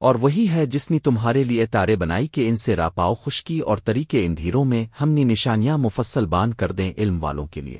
اور وہی ہے جس نے تمہارے لیے تارے بنائی کہ ان سے راپاؤ خشکی اور طریقے اندھیروں میں ہم نے نشانیاں مفصل بان کر دیں علم والوں کے لیے۔